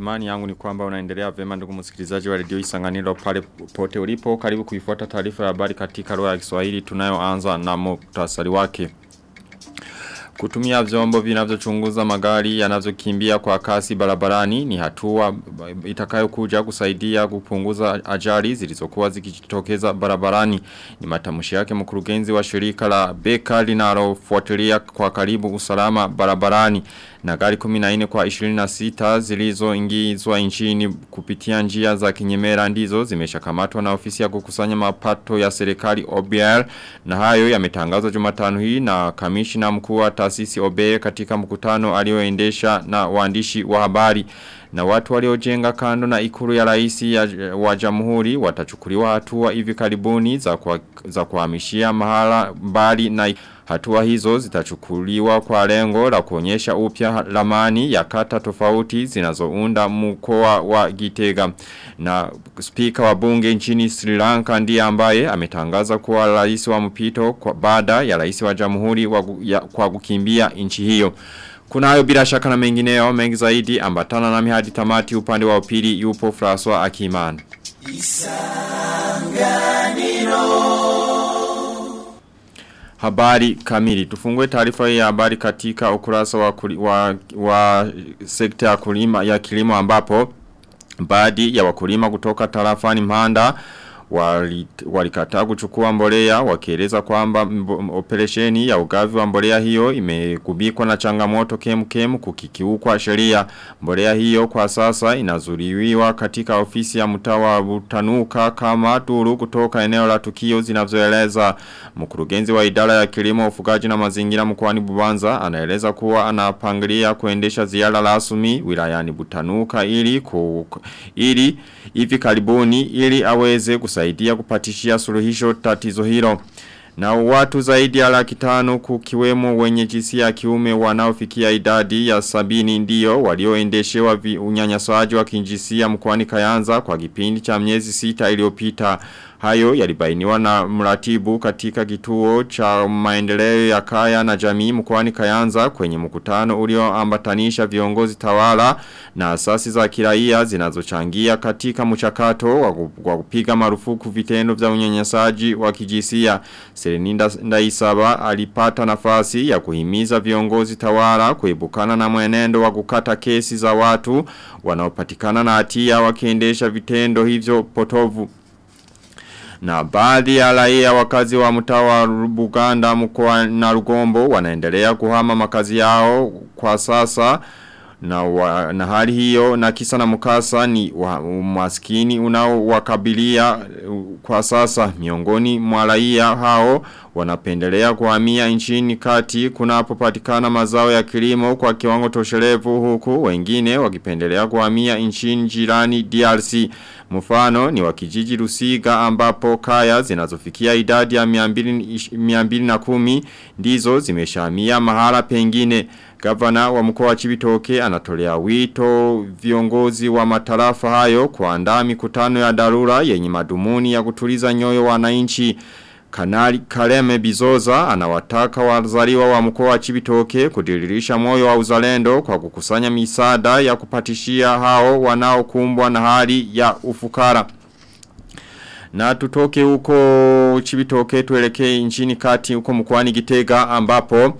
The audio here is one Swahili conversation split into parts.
Imani yangu ni kwamba unaendelea vema ndugu msikilizaji wa redio Isanganiro pale pote ulipo. Karibu kuifuata taarifa ya habari katika lugha ya Kiswahili tunayoanza na muktasari wake. Kutumia vyombo vinavyochunguza magari yanavyokimbia kwa kasi barabarani ni hatua itakayokuja kusaidia kupunguza ajali zilizokuwa zikitokeza barabarani. Ni matamshi yake mkurugenzi wa shirika la Beka linalofuatilia kwa karibu usalama barabarani na gari 14 kwa 26 zilizo ingizwa nchini kupitia njia za kinyemera ndizo zimeshakamatwa na ofisi ya kukusanya mapato ya serikali OBR na hayo yametangazwa Jumatano hii na kamishina mkuu wa taasisi OBR katika mkutano alioendesha na waandishi wa habari. Na watu waliojenga kando na ikulu ya raisi ya, wa jamhuri watachukuliwa hatua hivi karibuni za kuhamishia mahala mbali na hatua hizo zitachukuliwa kwa lengo la kuonyesha upya lamani ya kata tofauti zinazounda mkoa wa Gitega. Na spika wa bunge nchini Sri Lanka ndiye ambaye ametangaza kuwa rais wa mpito kwa baada ya rais wa jamhuri wa, ya, kwa kukimbia nchi hiyo. Kuna hayo bila shaka na mengineo mengi zaidi. Ambatana na mihadi tamati. Upande wa upili yupo François Akiman. Habari kamili. Tufungue taarifa ya habari katika ukurasa wa, wa, wa sekta ya kulima ya kilimo ambapo baadhi ya wakulima kutoka tarafani Mhanda walikataa wali kuchukua mbolea wakieleza kwamba operesheni ya ugavi wa mbolea hiyo imegubikwa na changamoto kemu kukikiukwa sheria. Mbolea hiyo kwa sasa inazuriwiwa katika ofisi ya mtawa butanuka kama duru kutoka eneo la tukio zinazoeleza mkurugenzi wa idara ya kilimo ufugaji na mazingira mkoani Bubanza anaeleza kuwa anapangilia kuendesha ziara rasmi wilayani Butanuka ili ku, ili hivi karibuni ili aweze kusaidia kupatishia suluhisho tatizo hilo. Na watu zaidi ya laki tano kukiwemo wenye jinsia ya kiume wanaofikia idadi ya sabini ndio walioendeshewa unyanyasaji wa kinjisia mkoani Kayanza kwa kipindi cha miezi sita iliyopita. Hayo yalibainiwa na mratibu katika kituo cha maendeleo ya kaya na jamii mkoani Kayanza kwenye mkutano ulioambatanisha viongozi tawala na asasi za kiraia zinazochangia katika mchakato wa kupiga marufuku vitendo vya unyanyasaji wa kijisia. Sereninda Ndaisaba alipata nafasi ya kuhimiza viongozi tawala kuibukana na mwenendo wa kukata kesi za watu wanaopatikana na hatia wakiendesha vitendo hivyo potovu. Na baadhi ya raia wakazi wa mtaa wa Buganda mkoa na Rugombo wanaendelea kuhama makazi yao kwa sasa. Na, wa, na hali hiyo na kisa na mkasa ni wa, umaskini unaowakabilia kwa sasa miongoni mwa raia hao wanapendelea kuhamia nchini kati kunapopatikana mazao ya kilimo kwa kiwango toshelevu huku wengine wakipendelea kuhamia nchini jirani DRC mfano ni wakijiji Rusiga ambapo kaya zinazofikia idadi ya 210 ndizo zimeshamia mahala pengine. Gavana wa mkoa wa Chibitoke anatolea wito viongozi wa matarafa hayo kuandaa mikutano ya darura yenye madumuni ya kutuliza nyoyo wananchi. Kanali Kaleme Bizoza anawataka wazaliwa wa mkoa wa Chibitoke kudiririsha moyo wa uzalendo kwa kukusanya misaada ya kupatishia hao wanaokumbwa na hali ya ufukara. Na tutoke huko Chibitoke tuelekee nchini kati huko mkoani Gitega ambapo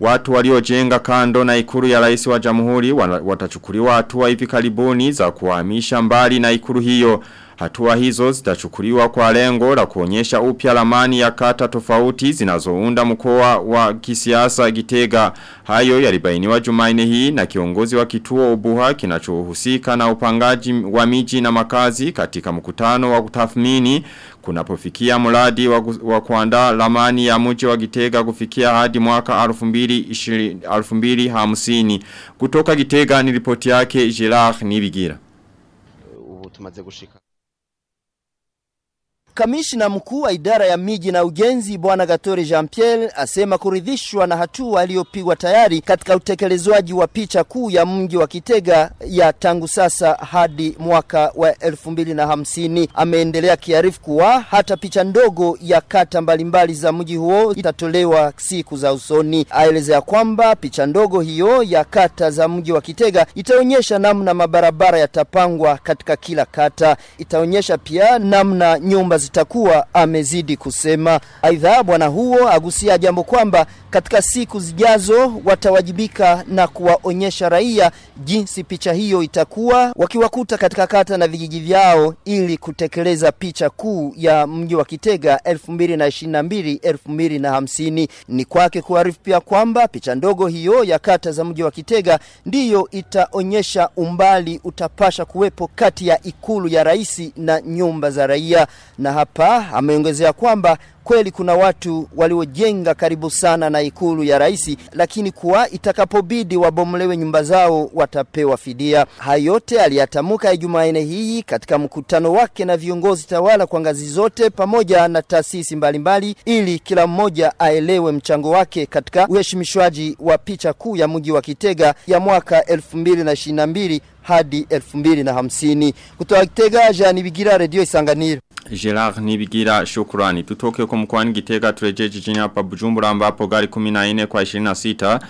Watu waliojenga kando na ikuru ya rais wa jamhuri watachukuliwa hatua hivi karibuni za kuhamisha mbali na ikuru hiyo. Hatua hizo zitachukuliwa kwa lengo la kuonyesha upya lamani ya kata tofauti zinazounda mkoa wa kisiasa Gitega. Hayo yalibainiwa Jumanne hii na kiongozi wa kituo Ubuha kinachohusika na upangaji wa miji na makazi katika mkutano wa kutathmini kunapofikia mradi wa, kuandaa lamani ya mji wa Gitega kufikia hadi mwaka 2050. Kutoka Gitega ni ripoti yake Gerard Nibigira. Ubu tumaze gushika Kamishna mkuu wa idara ya miji na ujenzi bwana Gatore Jean Pierre asema kuridhishwa na hatua aliyopigwa tayari katika utekelezwaji wa picha kuu ya mji wa Kitega ya tangu sasa hadi mwaka wa 2050. Ameendelea kiarifu kuwa hata picha ndogo ya kata mbalimbali za mji huo itatolewa siku za usoni. Aelezea kwamba picha ndogo hiyo ya kata za mji wa Kitega itaonyesha namna mabarabara yatapangwa katika kila kata. Itaonyesha pia namna nyumba zitakuwa amezidi kusema. Aidha bwana huo agusia jambo kwamba katika siku zijazo watawajibika na kuwaonyesha raia jinsi picha hiyo itakuwa wakiwakuta katika kata na vijiji vyao ili kutekeleza picha kuu ya mji wa Kitega 2022 2050 ni kwake kuarifu pia kwamba picha ndogo hiyo ya kata za mji wa Kitega ndiyo itaonyesha umbali utapasha kuwepo kati ya ikulu ya rais na nyumba za raia. Na hapa ameongezea kwamba kweli kuna watu waliojenga karibu sana na ikulu ya rais lakini kuwa itakapobidi wabomolewe nyumba zao watapewa fidia. Hayote aliyatamuka Jumanne hii katika mkutano wake na viongozi tawala kwa ngazi zote pamoja na taasisi mbalimbali ili kila mmoja aelewe mchango wake katika uheshimishwaji wa picha kuu ya mji wa Kitega ya mwaka 2022 hadi 2050 kutoka Kitega Jean Bigira Radio Isanganiro Gerard Nibigira shukrani. Tutoke kwa mkwani Gitega tureje jijini hapa Bujumbura ambapo gari 14 kwa 26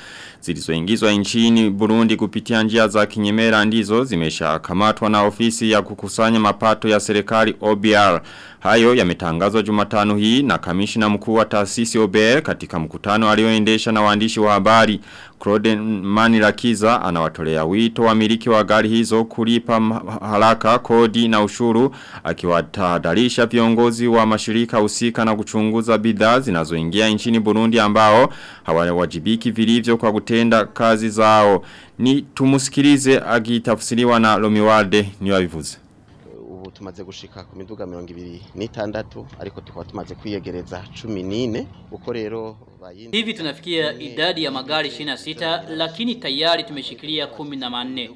zilizoingizwa nchini Burundi kupitia njia za kinyemera ndizo zimeshakamatwa na ofisi ya kukusanya mapato ya serikali OBR. Hayo yametangazwa Jumatano hii na kamishina mkuu wa taasisi OBR katika mkutano alioendesha na waandishi wa habari. Claude Manirakiza anawatolea wito wamiliki wa gari hizo kulipa haraka kodi na ushuru akiwatahadharisha viongozi wa mashirika husika na kuchunguza bidhaa zinazoingia nchini Burundi ambao hawajibiki vilivyo kwa kutenda kazi zao. Ni tumusikilize agitafsiriwa na Lomiwalde ni wabivuze ubu tumaze gushika ku miduga mirongo ibiri n'itandatu ariko tukaba tumaze kwiyegereza cumi n'ine uko rero hivi tunafikia idadi ya magari 26 lakini tayari tumeshikilia kumi na manne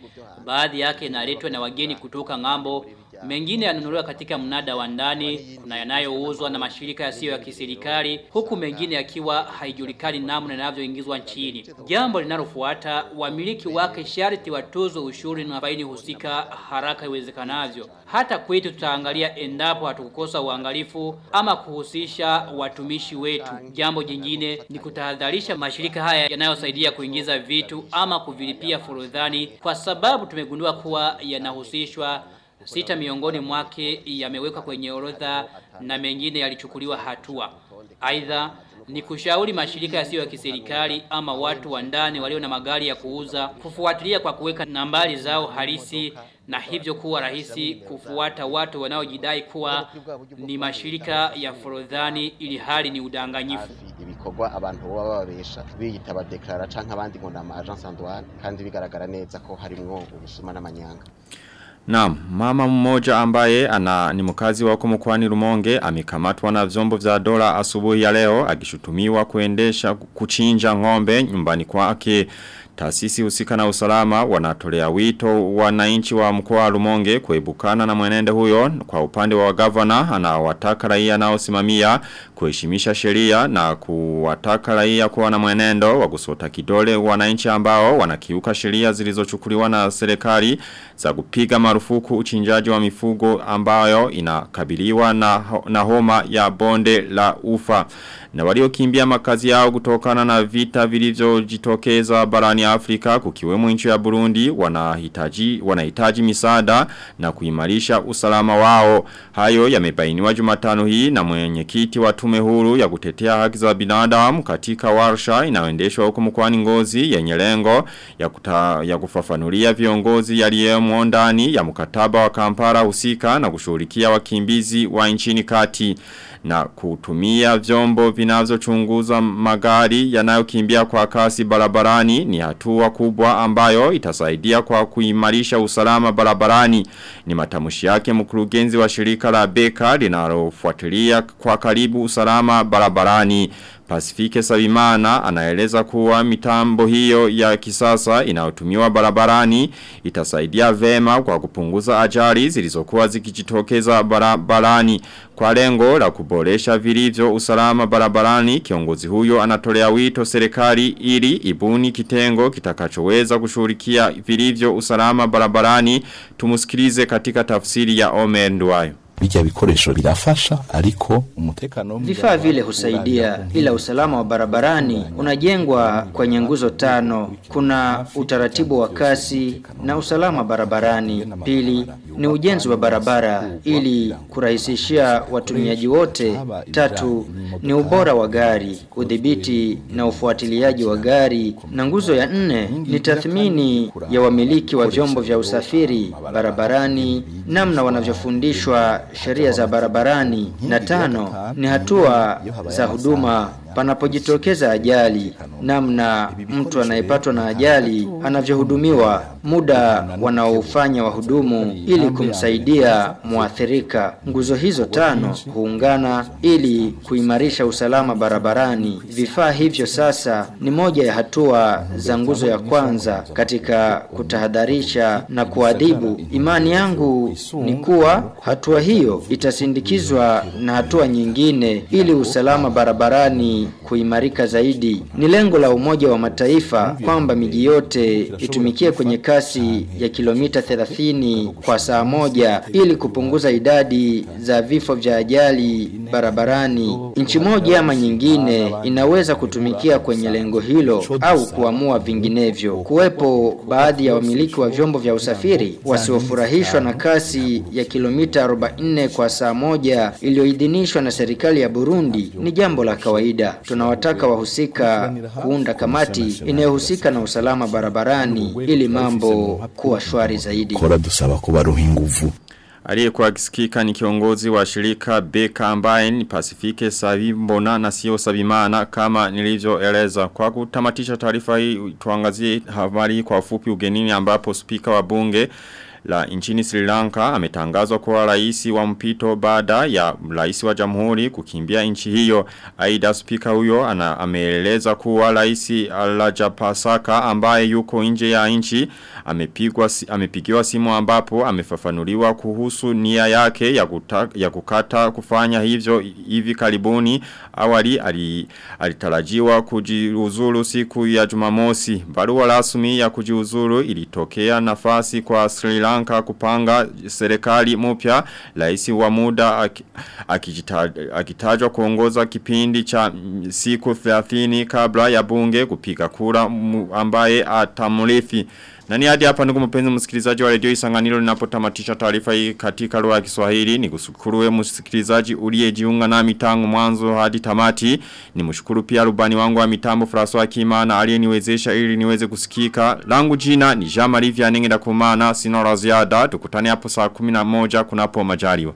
baadhi yake inaletwa na wageni kutoka ng'ambo mengine yanunuliwa katika mnada wa ndani kuna yanayouzwa na mashirika yasiyo ya kiserikali huku mengine yakiwa haijulikani namna yanavyoingizwa nchini. Jambo linalofuata wamiliki wake sharti watozwe ushuru na faini husika haraka iwezekanavyo. Hata kwetu tutaangalia endapo hatukukosa uangalifu ama kuhusisha watumishi wetu. Jambo jingine ni kutahadharisha mashirika haya yanayosaidia kuingiza vitu ama kuvilipia forodhani kwa sababu tumegundua kuwa yanahusishwa sita miongoni mwake yamewekwa kwenye orodha na mengine yalichukuliwa hatua. Aidha ni kushauri mashirika yasiyo ya kiserikali ama watu wa ndani walio na magari ya kuuza kufuatilia kwa kuweka nambari zao halisi na hivyo kuwa rahisi kufuata watu wanaojidai kuwa ni mashirika ya forodhani ili hali ni udanganyifu ibikorwa abantu baba babesha biyita abadeklara canke abandi ngo nama agence kandi bigaragara neza ko harimwo ubusuma n'amanyanga Naam, mama mmoja ambaye ana ni mkazi wako mkwani Rumonge amekamatwa na vyombo vya dola asubuhi ya leo akishutumiwa kuendesha kuchinja ng'ombe nyumbani kwake. Taasisi husika na usalama wanatolea wito wananchi wa mkoa wa Rumonge kuebukana na mwenendo huyo. Kwa upande wa governor anawataka raia nao simamia kuheshimisha sheria na kuwataka raia kuwa na mwenendo wa kusota kidole wananchi ambao wanakiuka sheria zilizochukuliwa na serikali za kupiga marufuku uchinjaji wa mifugo ambayo inakabiliwa na, na homa ya bonde la ufa. Na waliokimbia makazi yao kutokana na vita vilivyojitokeza barani Afrika kukiwemo nchi ya Burundi wanahitaji wanahitaji misaada na kuimarisha usalama wao. Hayo yamebainiwa Jumatano hii na mwenyekiti wa tume huru ya kutetea haki za binadamu katika warsha inayoendeshwa huko mkoani Ngozi yenye lengo ya, kuta, ya kufafanulia viongozi yaliyemo ndani ya mkataba wa Kampala husika na kushughulikia wakimbizi wa nchini kati na kutumia vyombo vinavyochunguza magari yanayokimbia kwa kasi barabarani ni hatua kubwa ambayo itasaidia kwa kuimarisha usalama barabarani. Ni matamshi yake mkurugenzi wa shirika la Beka linalofuatilia kwa karibu usalama barabarani Pasifike Sabimana anaeleza kuwa mitambo hiyo ya kisasa inayotumiwa barabarani itasaidia vema kwa kupunguza ajali zilizokuwa zikijitokeza barabarani. Kwa lengo la kuboresha vilivyo usalama barabarani kiongozi huyo anatolea wito serikali ili ibuni kitengo kitakachoweza kushughulikia vilivyo usalama barabarani. Tumusikilize katika tafsiri ya Omer Nduwayo bijya bikoresho birafasha ariko umutekano vifaa vile husaidia ila usalama wa barabarani unajengwa kwenye nguzo tano. Kuna utaratibu wa kasi na usalama barabarani. Pili ni ujenzi wa barabara ili kurahisishia watumiaji wote. Tatu ni ubora wa gari udhibiti na ufuatiliaji wa gari. Na nguzo ya nne ni tathmini ya wamiliki wa vyombo vya usafiri barabarani namna wanavyofundishwa sheria za barabarani. Na tano ni hatua za huduma panapojitokeza ajali namna mtu anayepatwa na ajali anavyohudumiwa muda wanaofanya wahudumu ili kumsaidia mwathirika. nguzo hizo tano huungana ili kuimarisha usalama barabarani vifaa hivyo sasa ni moja ya hatua za nguzo ya kwanza katika kutahadharisha na kuadhibu imani yangu ni kuwa hatua hiyo itasindikizwa na hatua nyingine ili usalama barabarani kuimarika zaidi. Ni lengo la Umoja wa Mataifa kwamba miji yote itumikie kwenye kasi ya kilomita 30 kwa saa moja ili kupunguza idadi za vifo vya ajali barabarani. Nchi moja ama nyingine inaweza kutumikia kwenye lengo hilo au kuamua vinginevyo. Kuwepo baadhi ya wamiliki wa vyombo vya usafiri wasiofurahishwa na kasi ya kilomita 44 kwa saa moja iliyoidhinishwa na serikali ya Burundi ni jambo la kawaida. Tunawataka wahusika kuunda kamati inayohusika na usalama barabarani ili mambo kuwa shwari zaidi. kora dusaba kubaruha inguvu Aliyekuwa akisikika ni kiongozi wa shirika Beka ambaye ni Pasifike Savimbona na sio Savimana kama nilivyoeleza. Kwa kutamatisha taarifa hii tuangazie habari kwa ufupi ugenini ambapo spika wa bunge la nchini Sri Lanka ametangazwa kuwa rais wa mpito baada ya rais wa jamhuri kukimbia nchi hiyo. Aida spika huyo ana ameeleza kuwa rais Rajapaksa ambaye yuko nje ya nchi amepigwa amepigiwa simu ambapo amefafanuliwa kuhusu nia yake ya, kuta, ya kukata kufanya hivyo hivi karibuni awali alitarajiwa kujiuzuru siku ya Jumamosi. Barua rasmi ya kujiuzuru ilitokea nafasi kwa Sri Lanka Lanka kupanga serikali mpya. Rais wa muda akitajwa kuongoza kipindi cha siku 30 kabla ya bunge kupiga kura ambaye atamrithi Nani hadi hapa ndugu mpenzi msikilizaji wa redio Isanganiro ninapotamatisha taarifa hii katika lugha ya Kiswahili. Ni kushukuru msikilizaji uliyejiunga nami tangu mwanzo hadi tamati. Ni mshukuru pia rubani wangu wa mitambo François Kimana aliyeniwezesha ili niweze kusikika. Langu jina ni Jean Marie Vianney ndakumana. Sina la ziada. Tukutane hapo saa 11 kunapo majaliwa